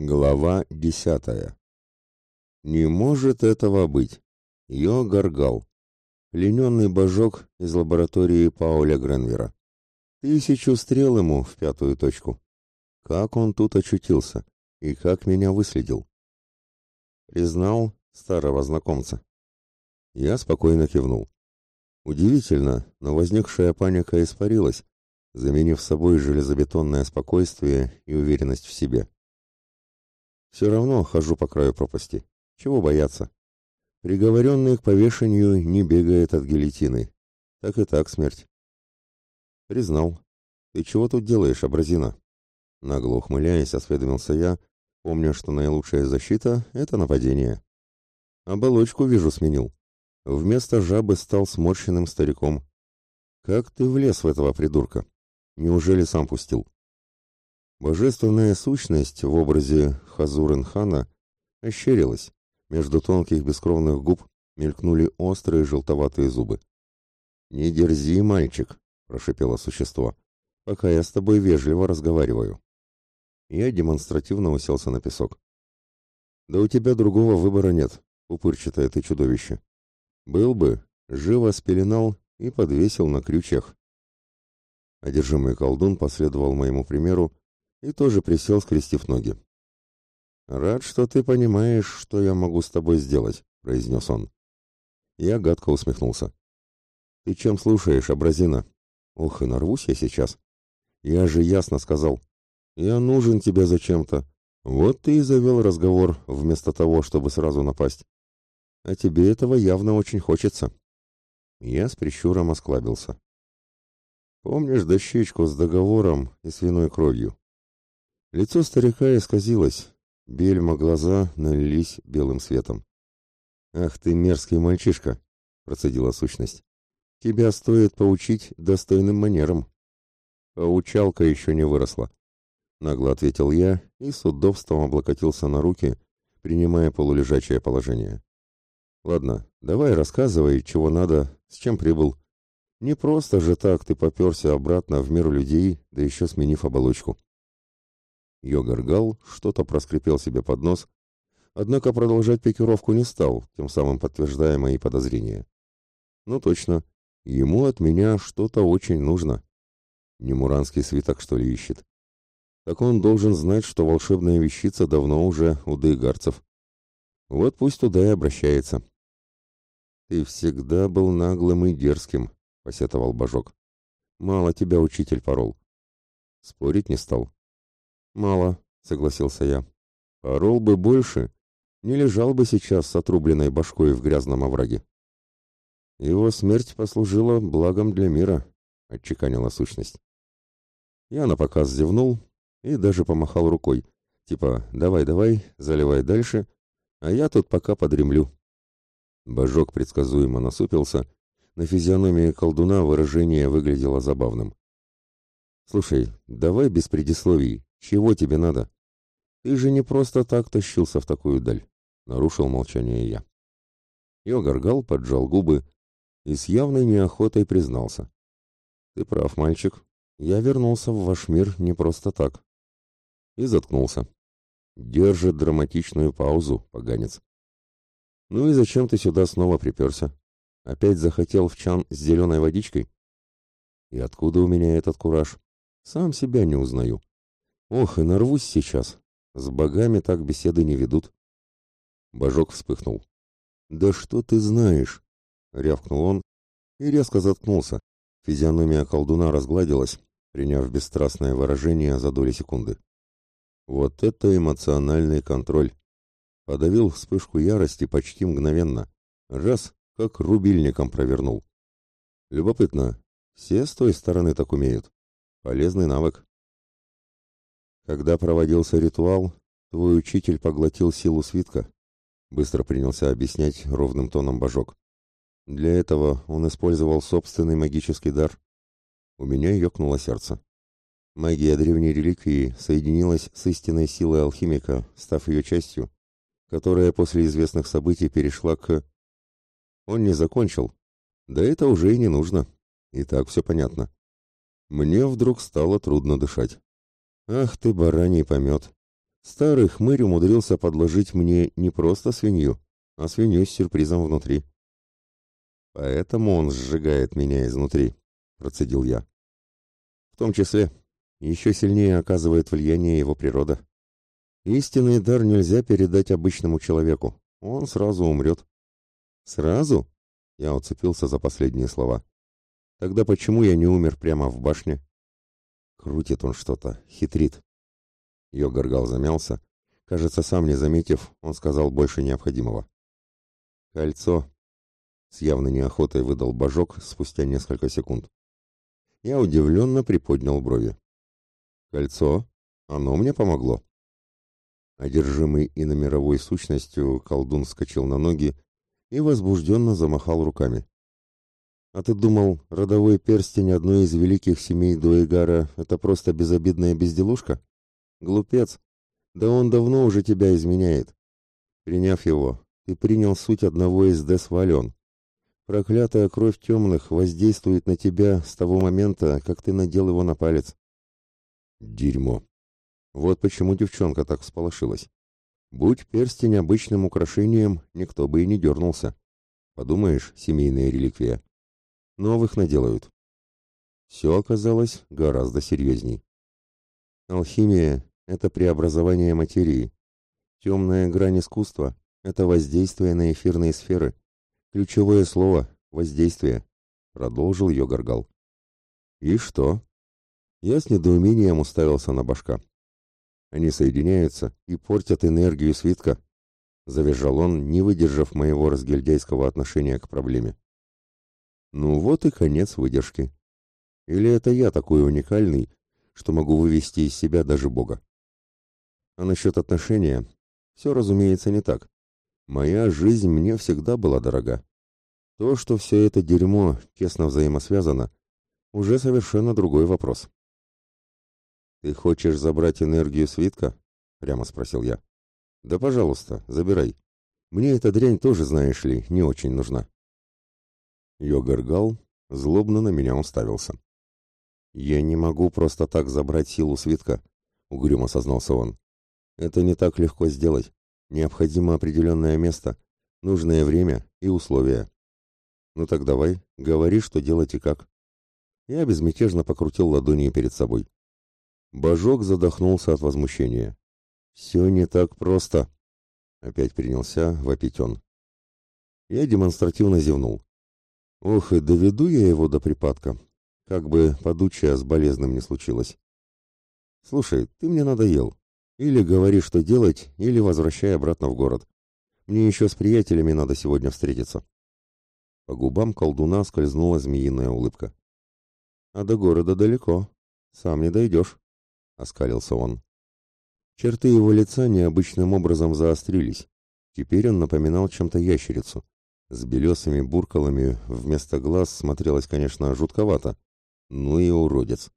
Глава десятая. Не может этого быть. Йо Гаргал. Плененный божок из лаборатории Пауля Гренвера. Тысячу стрел ему в пятую точку. Как он тут очутился и как меня выследил? Признал старого знакомца. Я спокойно кивнул. Удивительно, но возникшая паника испарилась, заменив собой железобетонное спокойствие и уверенность в себе. Все равно хожу по краю пропасти. Чего бояться? Приговоренный к повешению не бегает от гильотины. Так и так смерть. Признал. Ты чего тут делаешь, абразина? Нагло ухмыляясь, осведомился я, помня, что наилучшая защита — это нападение. Оболочку, вижу, сменил. Вместо жабы стал сморщенным стариком. Как ты влез в этого придурка? Неужели сам пустил? Божественная сущность в образе Хазурен-хана ощерилась. Между тонких бескровных губ мелькнули острые желтоватые зубы. «Не дерзи, мальчик», — прошипело существо, — «пока я с тобой вежливо разговариваю». Я демонстративно уселся на песок. «Да у тебя другого выбора нет, упырчатое ты чудовище. Был бы, живо спеленал и подвесил на крючьях». Одержимый колдун последовал моему примеру и тоже присел, скрестив ноги. «Рад, что ты понимаешь, что я могу с тобой сделать», — произнес он. Я гадко усмехнулся. «Ты чем слушаешь, абразина? Ох, и нарвусь я сейчас. Я же ясно сказал. Я нужен тебе зачем-то. Вот ты и завел разговор, вместо того, чтобы сразу напасть. А тебе этого явно очень хочется». Я с прищуром осклабился. «Помнишь дощечку с договором и свиной кровью?» Лицо старика исказилось, бельма глаза налились белым светом. «Ах ты мерзкий мальчишка!» — процедила сущность. «Тебя стоит поучить достойным манерам». «Поучалка еще не выросла», — нагло ответил я и с удобством облокотился на руки, принимая полулежачее положение. «Ладно, давай рассказывай, чего надо, с чем прибыл. Не просто же так ты поперся обратно в мир людей, да еще сменив оболочку». Йогаргал что-то проскрипел себе под нос, однако продолжать пикировку не стал, тем самым подтверждая мои подозрения. Ну точно, ему от меня что-то очень нужно. Не муранский свиток, что ли, ищет? Так он должен знать, что волшебная вещица давно уже у дейгарцев. Вот пусть туда и обращается. «Ты всегда был наглым и дерзким», — посетовал Божок. «Мало тебя учитель порол». Спорить не стал. «Мало», — согласился я. «Порол бы больше, не лежал бы сейчас с отрубленной башкой в грязном овраге». «Его смерть послужила благом для мира», — отчеканила сущность. Я напоказ зевнул и даже помахал рукой, типа «давай-давай, заливай дальше, а я тут пока подремлю». Божок предсказуемо насупился, на физиономии колдуна выражение выглядело забавным. «Слушай, давай без предисловий, чего тебе надо? Ты же не просто так тащился в такую даль, нарушил молчание я. Йогаргал поджал губы и с явной неохотой признался. Ты прав, мальчик. Я вернулся в ваш мир не просто так. И заткнулся. Держит драматичную паузу, поганец. Ну и зачем ты сюда снова приперся? Опять захотел в чан с зеленой водичкой? И откуда у меня этот кураж? Сам себя не узнаю. Ох, и нарвусь сейчас. С богами так беседы не ведут. Божок вспыхнул. Да что ты знаешь? рявкнул он и резко заткнулся. Физиономия колдуна разгладилась, приняв бесстрастное выражение за доли секунды. Вот это эмоциональный контроль. Подавил вспышку ярости почти мгновенно. Раз, как рубильником провернул. Любопытно, все с той стороны так умеют. Полезный навык. Когда проводился ритуал, твой учитель поглотил силу свитка, быстро принялся объяснять ровным тоном божок. Для этого он использовал собственный магический дар. У меня ёкнуло сердце. Магия древней реликвии соединилась с истинной силой алхимика, став ее частью, которая после известных событий перешла к... Он не закончил. Да это уже и не нужно. И так все понятно. Мне вдруг стало трудно дышать. Ах ты, бараний помет! Старый хмырь умудрился подложить мне не просто свинью, а свинью с сюрпризом внутри. Поэтому он сжигает меня изнутри, процедил я. В том числе, еще сильнее оказывает влияние его природа. Истинный дар нельзя передать обычному человеку. Он сразу умрет. Сразу? Я уцепился за последние слова. Тогда почему я не умер прямо в башне? Крутит он что-то, хитрит. Йогаргал замялся. Кажется, сам не заметив, он сказал больше необходимого. «Кольцо!» С явной неохотой выдал божок спустя несколько секунд. Я удивленно приподнял брови. «Кольцо? Оно мне помогло?» Одержимый иномировой сущностью, колдун вскочил на ноги и возбужденно замахал руками. «А ты думал, родовой перстень одной из великих семей Дуэгара — это просто безобидная безделушка? Глупец! Да он давно уже тебя изменяет. Приняв его, ты принял суть одного из Десвален. Проклятая кровь темных воздействует на тебя с того момента, как ты надел его на палец. Дерьмо. Вот почему девчонка так всполошилась. Будь перстень обычным украшением, никто бы и не дернулся. Подумаешь, семейная реликвия. Новых наделают. Все оказалось гораздо серьезней. Алхимия — это преобразование материи. Темная грань искусства — это воздействие на эфирные сферы. Ключевое слово — воздействие, — продолжил ее. И что? Я с недоумением уставился на башка. Они соединяются и портят энергию свитка, завизжал он, не выдержав моего разгильдяйского отношения к проблеме. Ну вот и конец выдержки. Или это я такой уникальный, что могу вывести из себя даже Бога? А насчет отношения, все, разумеется, не так. Моя жизнь мне всегда была дорога. То, что все это дерьмо тесно взаимосвязано, уже совершенно другой вопрос. «Ты хочешь забрать энергию свитка?» — прямо спросил я. «Да, пожалуйста, забирай. Мне эта дрянь тоже, знаешь ли, не очень нужна». Йогаргал злобно на меня уставился. «Я не могу просто так забрать силу свитка», — угрюмо сознался он. «Это не так легко сделать. Необходимо определенное место, нужное время и условия. Ну так давай, говори, что делать и как». Я безмятежно покрутил ладонью перед собой. Божок задохнулся от возмущения. «Все не так просто!» Опять принялся вопить он. Я демонстративно зевнул. «Ох, и доведу я его до припадка, как бы подучая с болезным не случилось. Слушай, ты мне надоел. Или говори, что делать, или возвращай обратно в город. Мне еще с приятелями надо сегодня встретиться». По губам колдуна скользнула змеиная улыбка. «А до города далеко. Сам не дойдешь» оскалился он. Черты его лица необычным образом заострились. Теперь он напоминал чем-то ящерицу. С белесыми буркалами вместо глаз смотрелось, конечно, жутковато. Ну и уродец.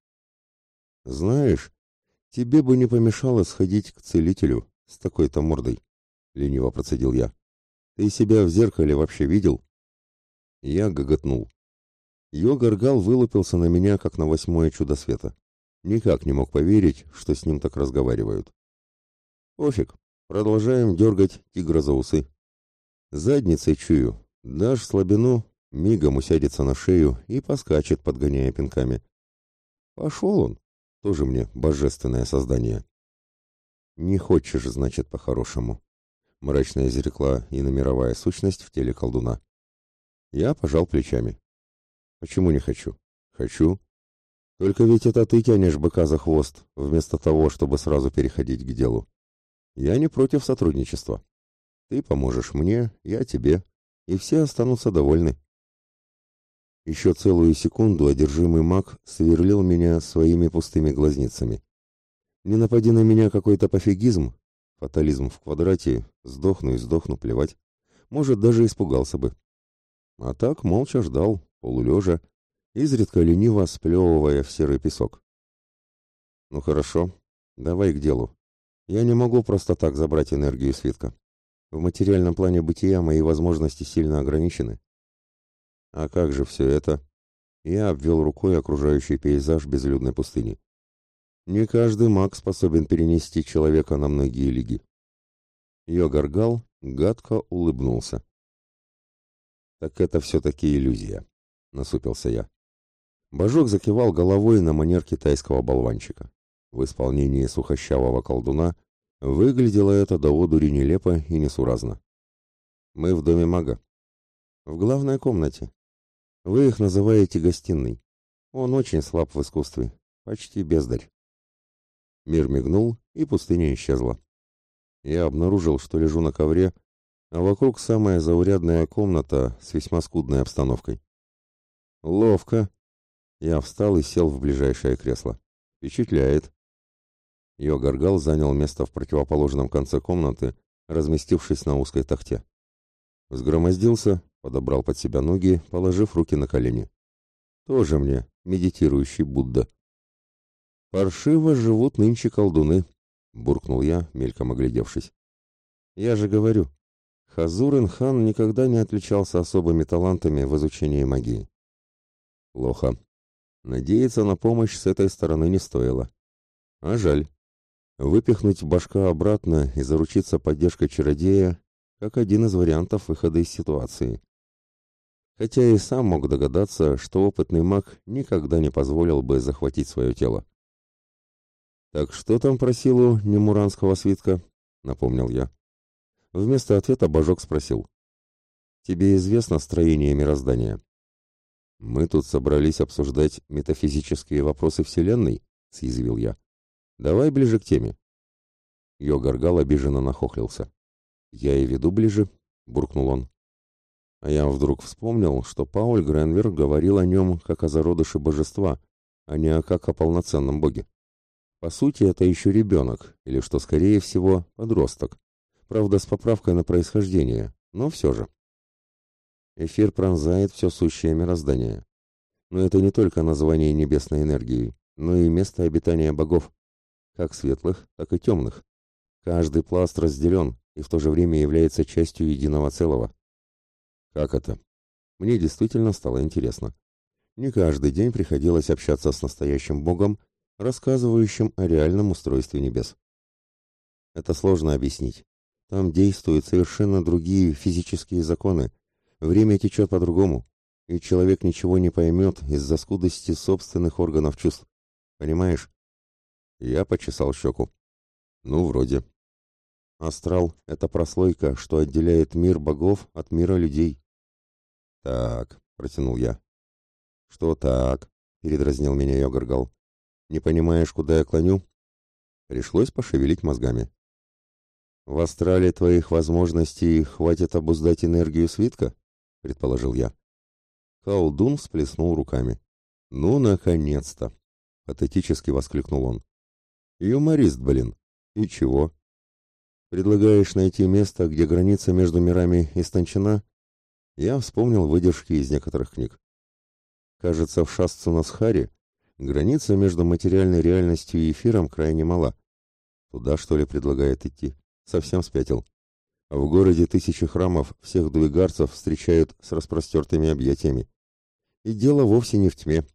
«Знаешь, тебе бы не помешало сходить к целителю с такой-то мордой», — лениво процедил я. «Ты себя в зеркале вообще видел?» Я гоготнул. Йогаргал вылупился на меня, как на восьмое чудо света. Никак не мог поверить, что с ним так разговаривают. Пофиг, продолжаем дергать тигра за усы. Задницей чую, дашь слабину, мигом усядется на шею и поскачет, подгоняя пинками. Пошел он, тоже мне божественное создание. Не хочешь, значит, по-хорошему. Мрачно изрекла и номеровая сущность в теле колдуна. Я пожал плечами. Почему не хочу? Хочу. Только ведь это ты тянешь быка за хвост, вместо того, чтобы сразу переходить к делу. Я не против сотрудничества. Ты поможешь мне, я тебе, и все останутся довольны. Еще целую секунду одержимый маг сверлил меня своими пустыми глазницами. Не напади на меня какой-то пофигизм, фатализм в квадрате, сдохну и сдохну, плевать. Может, даже испугался бы. А так молча ждал, полулежа, изредка лениво сплевывая в серый песок. «Ну хорошо, давай к делу. Я не могу просто так забрать энергию свитка. В материальном плане бытия мои возможности сильно ограничены». «А как же все это?» Я обвел рукой окружающий пейзаж безлюдной пустыни. Не каждый маг способен перенести человека на многие лиги. Ее горгал гадко улыбнулся. «Так это все-таки иллюзия», — насупился я. Божок закивал головой на манер китайского болванчика. В исполнении сухощавого колдуна выглядело это до одури нелепо и несуразно. «Мы в доме мага. В главной комнате. Вы их называете гостиной. Он очень слаб в искусстве, почти бездарь». Мир мигнул, и пустыня исчезла. Я обнаружил, что лежу на ковре, а вокруг самая заурядная комната с весьма скудной обстановкой. Ловко. Я встал и сел в ближайшее кресло. Впечатляет. Йогаргал занял место в противоположном конце комнаты, разместившись на узкой тахте. Сгромоздился, подобрал под себя ноги, положив руки на колени. Тоже мне, медитирующий Будда. Паршиво живут нынче колдуны, буркнул я, мельком оглядевшись. Я же говорю, Хазурен-хан никогда не отличался особыми талантами в изучении магии. Плохо. Надеяться на помощь с этой стороны не стоило. А жаль. Выпихнуть башка обратно и заручиться поддержкой чародея как один из вариантов выхода из ситуации. Хотя и сам мог догадаться, что опытный маг никогда не позволил бы захватить свое тело. «Так что там про силу немуранского свитка?» — напомнил я. Вместо ответа Божок спросил. «Тебе известно строение мироздания?» «Мы тут собрались обсуждать метафизические вопросы Вселенной?» — съязвил я. «Давай ближе к теме». Йогаргал обиженно нахохлился. «Я и веду ближе», — буркнул он. А я вдруг вспомнил, что Пауль Гренвер говорил о нем как о зародыше божества, а не как о полноценном боге. По сути, это еще ребенок, или, что скорее всего, подросток. Правда, с поправкой на происхождение, но все же. Эфир пронзает все сущее мироздание. Но это не только название небесной энергии, но и место обитания богов, как светлых, так и темных. Каждый пласт разделен и в то же время является частью единого целого. Как это? Мне действительно стало интересно. Не каждый день приходилось общаться с настоящим богом рассказывающим о реальном устройстве небес. Это сложно объяснить. Там действуют совершенно другие физические законы. Время течет по-другому, и человек ничего не поймет из-за скудости собственных органов чувств. Понимаешь? Я почесал щеку. Ну, вроде. Астрал — это прослойка, что отделяет мир богов от мира людей. Так, протянул я. Что так? Передразнил меня Йогаргал. Не понимаешь, куда я клоню? Пришлось пошевелить мозгами. В астрале твоих возможностей хватит обуздать энергию свитка? Предположил я. Колдун всплеснул руками. Ну, наконец-то! Патетически воскликнул он. Юморист, блин. И чего? Предлагаешь найти место, где граница между мирами истончена? Я вспомнил выдержки из некоторых книг. Кажется, в Шасцунасхаре Граница между материальной реальностью и эфиром крайне мала. Туда, что ли, предлагает идти? Совсем спятил. В городе тысячи храмов всех дуигарцев встречают с распростертыми объятиями. И дело вовсе не в тьме.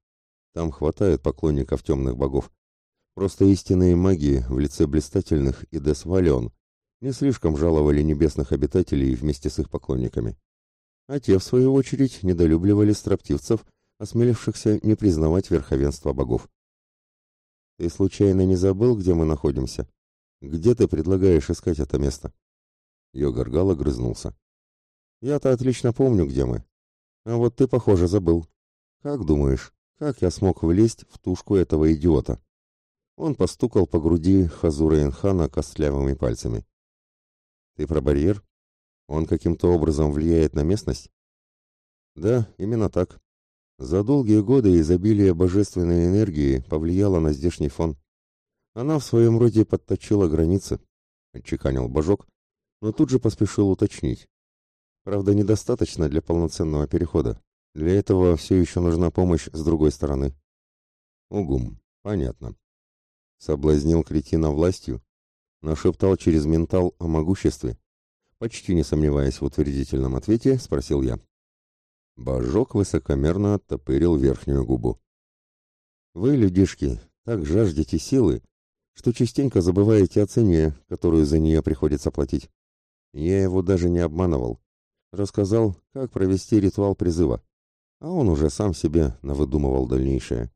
Там хватает поклонников темных богов. Просто истинные маги в лице блистательных и Десвалион не слишком жаловали небесных обитателей вместе с их поклонниками. А те, в свою очередь, недолюбливали строптивцев осмелившихся не признавать верховенство богов. Ты случайно не забыл, где мы находимся? Где ты предлагаешь искать это место? Йогаргал огрызнулся. Я-то отлично помню, где мы. А вот ты, похоже, забыл. Как думаешь, как я смог влезть в тушку этого идиота? Он постукал по груди Хазура Инхана костлявыми пальцами. Ты про барьер? Он каким-то образом влияет на местность? Да, именно так. За долгие годы изобилие божественной энергии повлияло на здешний фон. Она в своем роде подточила границы, отчеканил божок, но тут же поспешил уточнить. Правда, недостаточно для полноценного перехода. Для этого все еще нужна помощь с другой стороны. Угум, понятно. Соблазнил кретина властью, нашептал через ментал о могуществе. Почти не сомневаясь в утвердительном ответе, спросил я. Божок высокомерно оттопырил верхнюю губу. «Вы, людишки, так жаждете силы, что частенько забываете о цене, которую за нее приходится платить. Я его даже не обманывал. Рассказал, как провести ритуал призыва. А он уже сам себе навыдумывал дальнейшее.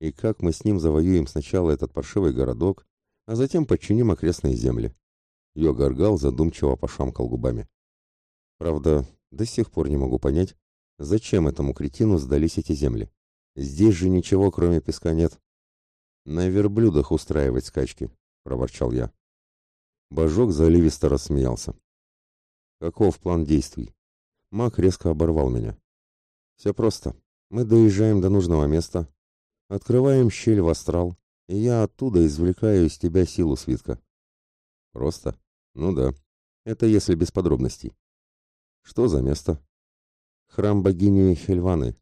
И как мы с ним завоюем сначала этот паршивый городок, а затем подчиним окрестные земли. Йогаргал задумчиво пошамкал губами. Правда, до сих пор не могу понять, зачем этому кретину сдались эти земли. Здесь же ничего, кроме песка, нет. На верблюдах устраивать скачки, проворчал я. Божок заливисто рассмеялся. Каков план действий? Маг резко оборвал меня. Все просто. Мы доезжаем до нужного места, открываем щель в астрал, и я оттуда извлекаю из тебя силу свитка. Просто? Ну да. Это если без подробностей. Что за место? Храм богини Хельваны.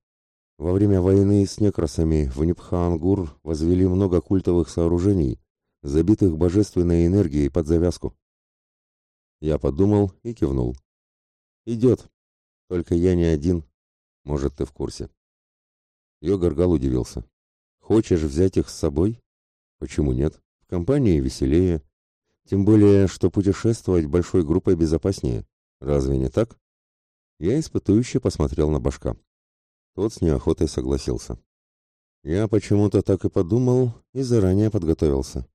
Во время войны с некросами в Нипхаангур возвели много культовых сооружений, забитых божественной энергией под завязку. Я подумал и кивнул. «Идет. Только я не один. Может, ты в курсе». Йогаргал удивился. «Хочешь взять их с собой?» «Почему нет? В компании веселее. Тем более, что путешествовать большой группой безопаснее. Разве не так?» Я испытующе посмотрел на башка. Тот с неохотой согласился. Я почему-то так и подумал и заранее подготовился.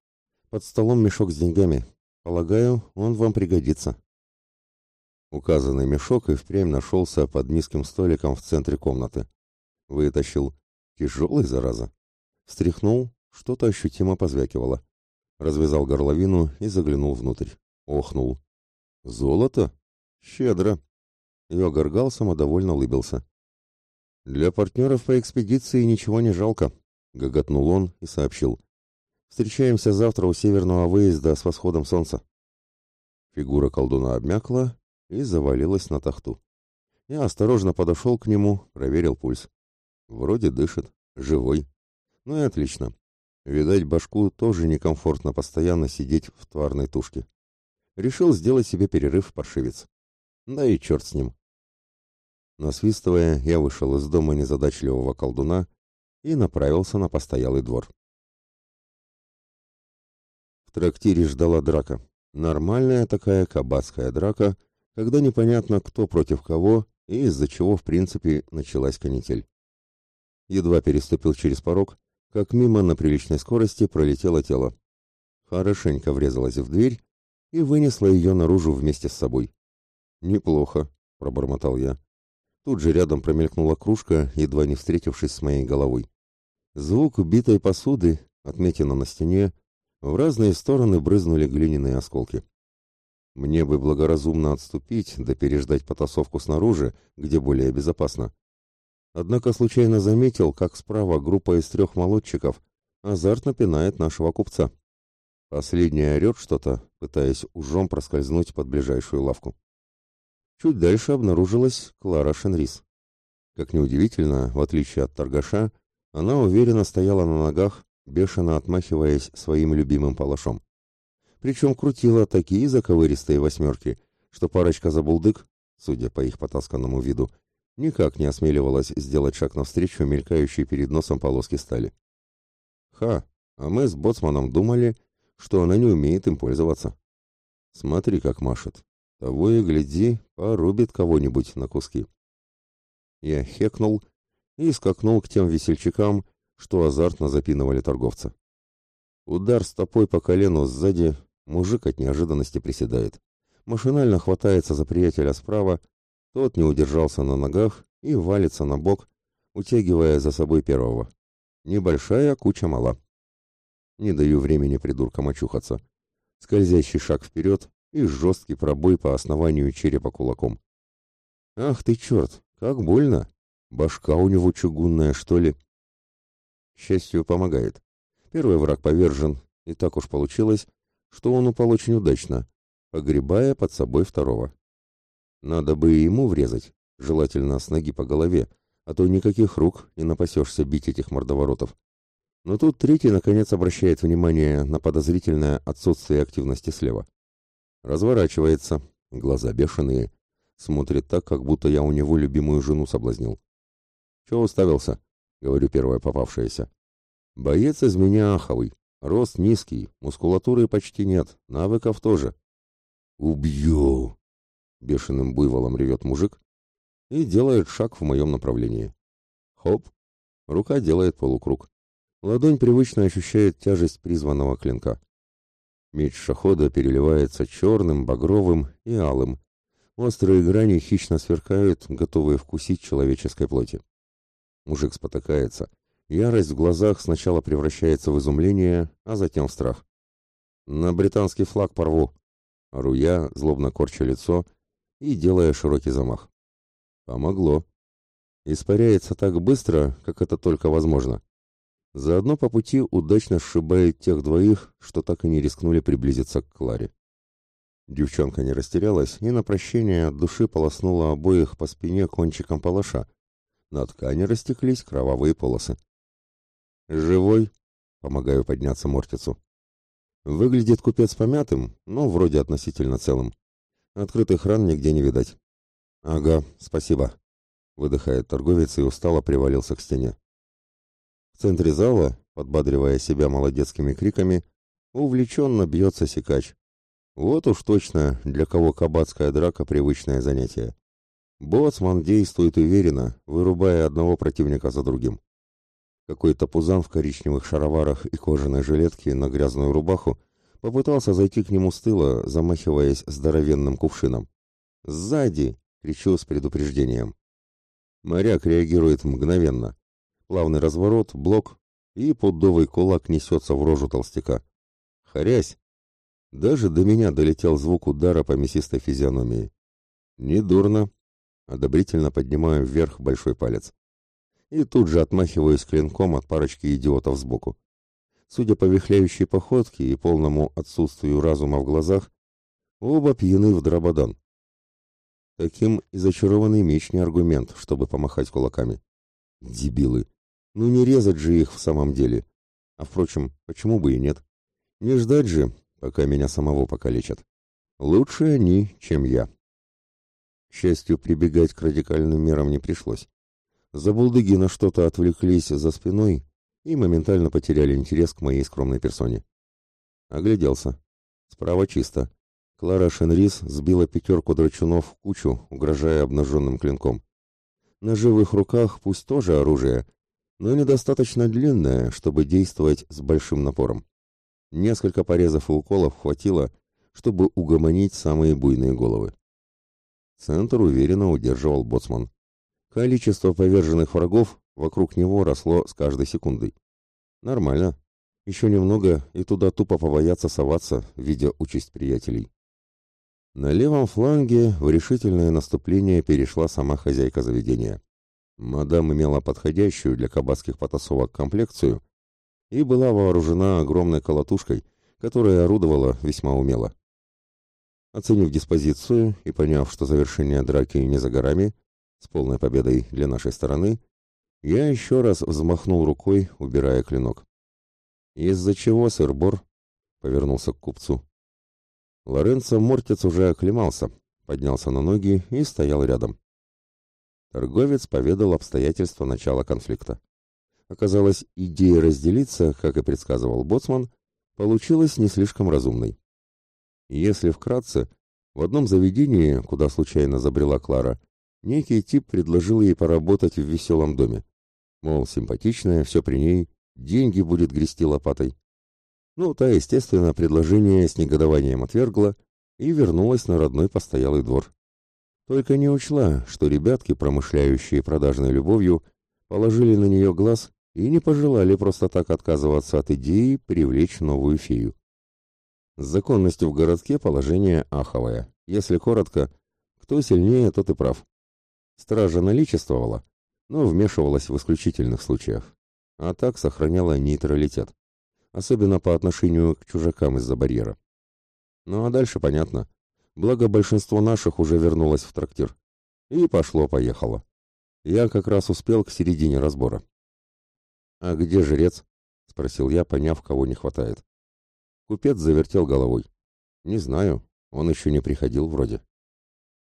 Под столом мешок с деньгами. Полагаю, он вам пригодится. Указанный мешок и впрямь нашелся под низким столиком в центре комнаты. Вытащил. Тяжелый, зараза. Встряхнул, что-то ощутимо позвякивало. Развязал горловину и заглянул внутрь. Охнул. Золото? Щедро. Йогаргал самодовольно улыбился. «Для партнеров по экспедиции ничего не жалко», — гоготнул он и сообщил. Встречаемся завтра у северного выезда с восходом солнца. Фигура колдуна обмякла и завалилась на тахту. Я осторожно подошел к нему, проверил пульс. Вроде дышит, живой. Ну и отлично. Видать, башку тоже некомфортно постоянно сидеть в тварной тушке. Решил сделать себе перерыв паршивец. Да и черт с ним. Насвистывая, я вышел из дома незадачливого колдуна и направился на постоялый двор. В трактире ждала драка. Нормальная такая кабацкая драка, когда непонятно кто против кого и из-за чего в принципе началась канитель. Едва переступил через порог, как мимо на приличной скорости пролетело тело. Хорошенько врезалась в дверь и вынесла ее наружу вместе с собой. «Неплохо», — пробормотал я. Тут же рядом промелькнула кружка, едва не встретившись с моей головой. Звук битой посуды, отметина на стене, в разные стороны брызнули глиняные осколки. Мне бы благоразумно отступить, да переждать потасовку снаружи, где более безопасно. Однако случайно заметил, как справа группа из трех молодчиков азартно пинает нашего купца. Последний орет что-то, пытаясь ужом проскользнуть под ближайшую лавку. Чуть дальше обнаружилась Клара Шенрис. Как неудивительно, в отличие от торгаша, она уверенно стояла на ногах бешено отмахиваясь своим любимым палашом. Причем крутила такие заковыристые восьмерки, что парочка забулдык, судя по их потасканному виду, никак не осмеливалась сделать шаг навстречу мелькающей перед носом полоски стали. Ха, а мы с боцманом думали, что она не умеет им пользоваться. Смотри, как машет. Того и гляди, порубит кого-нибудь на куски. Я хекнул и скакнул к тем весельчакам, что азартно запинывали торговца. Удар стопой по колену сзади, мужик от неожиданности приседает. Машинально хватается за приятеля справа, тот не удержался на ногах и валится на бок, утягивая за собой первого. Небольшая куча мала. Не даю времени придуркам очухаться. Скользящий шаг вперед и жесткий пробой по основанию черепа кулаком. Ах ты черт, как больно! Башка у него чугунная, что ли? счастью, помогает. Первый враг повержен, и так уж получилось, что он упал очень удачно, погребая под собой второго. Надо бы ему врезать, желательно с ноги по голове, а то никаких рук не напасешься бить этих мордоворотов. Но тут третий, наконец, обращает внимание на подозрительное отсутствие активности слева. Разворачивается, глаза бешеные, смотрит так, как будто я у него любимую жену соблазнил. Чего уставился? — говорю первое попавшееся. Боец из меня аховый, рост низкий, мускулатуры почти нет, навыков тоже. «Убью!» — бешеным буйволом ревет мужик и делает шаг в моем направлении. Хоп! Рука делает полукруг. Ладонь привычно ощущает тяжесть призванного клинка. Меч шахода переливается черным, багровым и алым. Острые грани хищно сверкают, готовые вкусить человеческой плоти. Мужик спотыкается. Ярость в глазах сначала превращается в изумление, а затем в страх. «На британский флаг порву!» Ору я, злобно корча лицо и делая широкий замах. Помогло. Испаряется так быстро, как это только возможно. Заодно по пути удачно сшибает тех двоих, что так и не рискнули приблизиться к Кларе. Девчонка не растерялась и на прощение от души полоснула обоих по спине кончиком палаша. На ткани растеклись кровавые полосы. «Живой?» — помогаю подняться Мортицу. Выглядит купец помятым, но вроде относительно целым. Открытых ран нигде не видать. «Ага, спасибо», — выдыхает торговец и устало привалился к стене. В центре зала, подбадривая себя молодецкими криками, увлеченно бьется секач. Вот уж точно, для кого кабацкая драка — привычное занятие. Боцман действует уверенно, вырубая одного противника за другим. Какой-то пузан в коричневых шароварах и кожаной жилетке на грязную рубаху попытался зайти к нему с тыла, замахиваясь здоровенным кувшином. «Сзади!» — кричу с предупреждением. Моряк реагирует мгновенно. Плавный разворот, блок, и пудовый кулак несется в рожу толстяка. Харясь! Даже до меня долетел звук удара по мясистой физиономии. «Недурно!» — одобрительно поднимаю вверх большой палец. И тут же отмахиваюсь клинком от парочки идиотов сбоку. Судя по вихляющей походке и полному отсутствию разума в глазах, оба пьяны в дрободан. Таким и зачарованный меч не аргумент, чтобы помахать кулаками. Дебилы! Ну не резать же их в самом деле. А впрочем, почему бы и нет? Не ждать же, пока меня самого покалечат. Лучше они, чем я. К счастью, прибегать к радикальным мерам не пришлось. Забулдыги на что-то отвлеклись за спиной и моментально потеряли интерес к моей скромной персоне. Огляделся. Справа чисто. Клара Шенрис сбила пятерку драчунов в кучу, угрожая обнаженным клинком. На живых руках пусть тоже оружие, но недостаточно длинное, чтобы действовать с большим напором. Несколько порезов и уколов хватило, чтобы угомонить самые буйные головы. Центр уверенно удерживал боцман. Количество поверженных врагов вокруг него росло с каждой секундой. Нормально. Еще немного, и туда тупо побоятся соваться, видя участь приятелей. На левом фланге в решительное наступление перешла сама хозяйка заведения. Мадам имела подходящую для кабацких потасовок комплекцию и была вооружена огромной колотушкой, которая орудовала весьма умело. Оценив диспозицию и поняв, что завершение драки не за горами, с полной победой для нашей стороны, я еще раз взмахнул рукой, убирая клинок. «Из-за чего, сэр-бор?» — повернулся к купцу. Лоренцо Мортец уже оклемался, поднялся на ноги и стоял рядом. Торговец поведал обстоятельства начала конфликта. Оказалось, идея разделиться, как и предсказывал Боцман, получилась не слишком разумной. Если вкратце, в одном заведении, куда случайно забрела Клара, некий тип предложил ей поработать в веселом доме. Мол, симпатичная, все при ней, деньги будет грести лопатой. Ну, та, естественно, предложение с негодованием отвергла и вернулась на родной постоялый двор. Только не учла, что ребятки, промышляющие продажной любовью, положили на нее глаз и не пожелали просто так отказываться от идеи привлечь новую фею. С законностью в городке положение аховое. Если коротко, кто сильнее, тот и прав. Стража наличествовала, но вмешивалась в исключительных случаях, а так сохраняла нейтралитет особенно по отношению к чужакам из-за барьера. Ну а дальше понятно. Благо большинство наших уже вернулось в трактир. И пошло-поехало. Я как раз успел к середине разбора. «А где жрец?» — спросил я, поняв, кого не хватает. Купец завертел головой. «Не знаю, он еще не приходил вроде».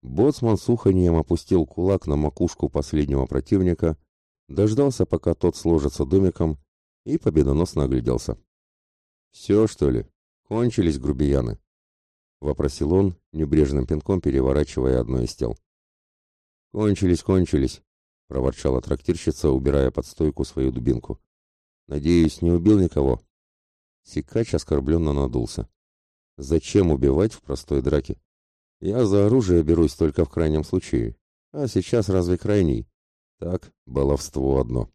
Боцман с уханьем опустил кулак на макушку последнего противника, дождался, пока тот сложится домиком, и победоносно огляделся. «Все, что ли? Кончились грубияны?» — вопросил он, небрежным пинком переворачивая одно из тел. «Кончились, кончились», — проворчала трактирщица, убирая под стойку свою дубинку. «Надеюсь, не убил никого?» Сикач оскорбленно надулся. «Зачем убивать в простой драке? Я за оружие берусь только в крайнем случае. А сейчас разве крайний? Так, баловство одно».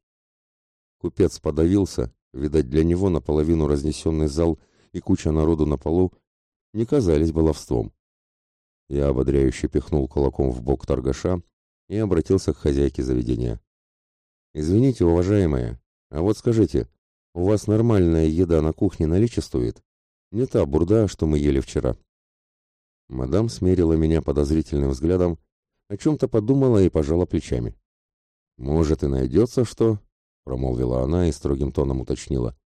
Купец подавился, видать, для него наполовину разнесенный зал и куча народу на полу не казались баловством. Я ободряюще пихнул кулаком в бок торгаша и обратился к хозяйке заведения. «Извините, уважаемая, а вот скажите, у вас нормальная еда на кухне наличествует? Не та бурда, что мы ели вчера». Мадам смерила меня подозрительным взглядом, о чем-то подумала и пожала плечами. «Может, и найдется что?» — промолвила она и строгим тоном уточнила.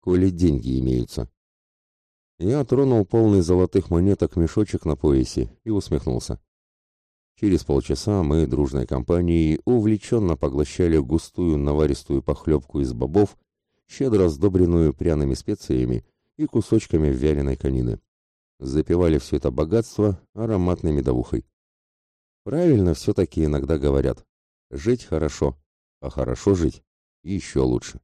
«Коли деньги имеются». Я тронул полный золотых монеток мешочек на поясе и усмехнулся. Через полчаса мы дружной компанией увлеченно поглощали густую наваристую похлебку из бобов, щедро сдобренную пряными специями и кусочками вяленой конины. Запивали все это богатство ароматной медовухой. Правильно все-таки иногда говорят. Жить хорошо, а хорошо жить еще лучше.